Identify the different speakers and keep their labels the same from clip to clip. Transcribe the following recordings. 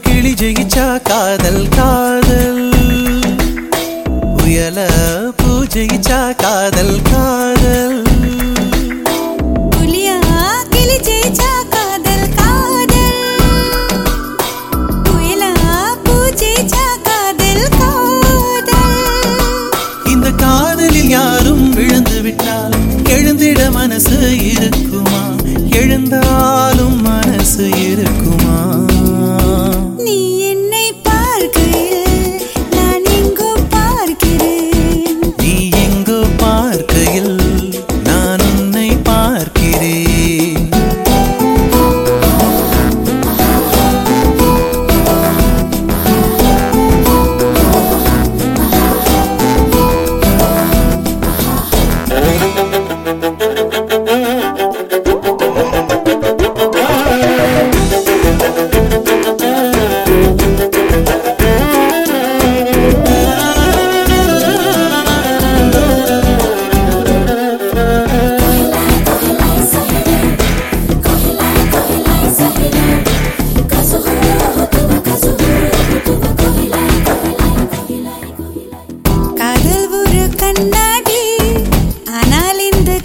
Speaker 1: கிளி ஜெயிச்சா காதல் காதல். உயல பூ ஜெயிச்சா காதல் காதல்.
Speaker 2: யாரும் விழுந்து விட்டால் எழுந்திட மனசு இருக்குமா?
Speaker 1: எழுந்தால்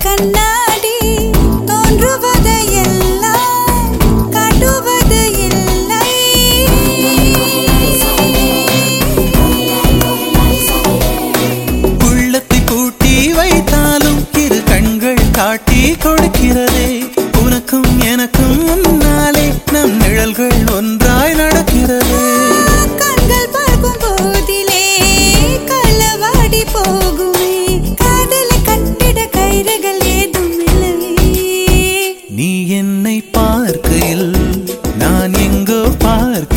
Speaker 1: கண்ணா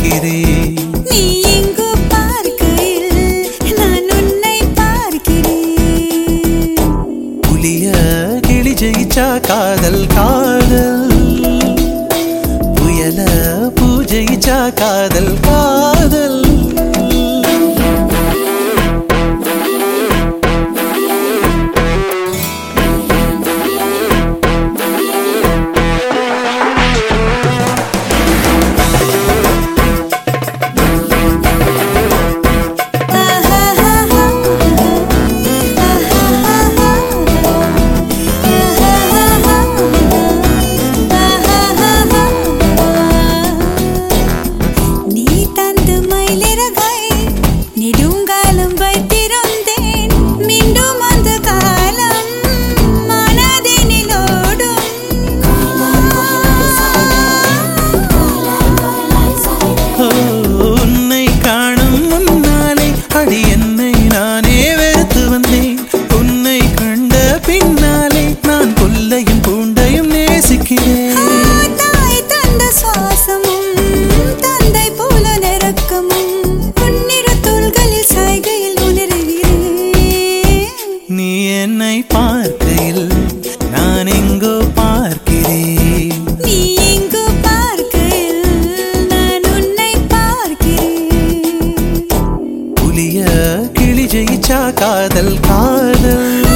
Speaker 1: பார்க்கிறேன்
Speaker 2: நீ எங்கு பார்க்கையில் நான் உன்னை பார்க்கிறேன் புலிய கிளி ஜெயிச்சா காதல் காதல். புயல பூ ஜெயிச்சா காதல் காதல். ജയിച്ച കാതൽ കാതൽ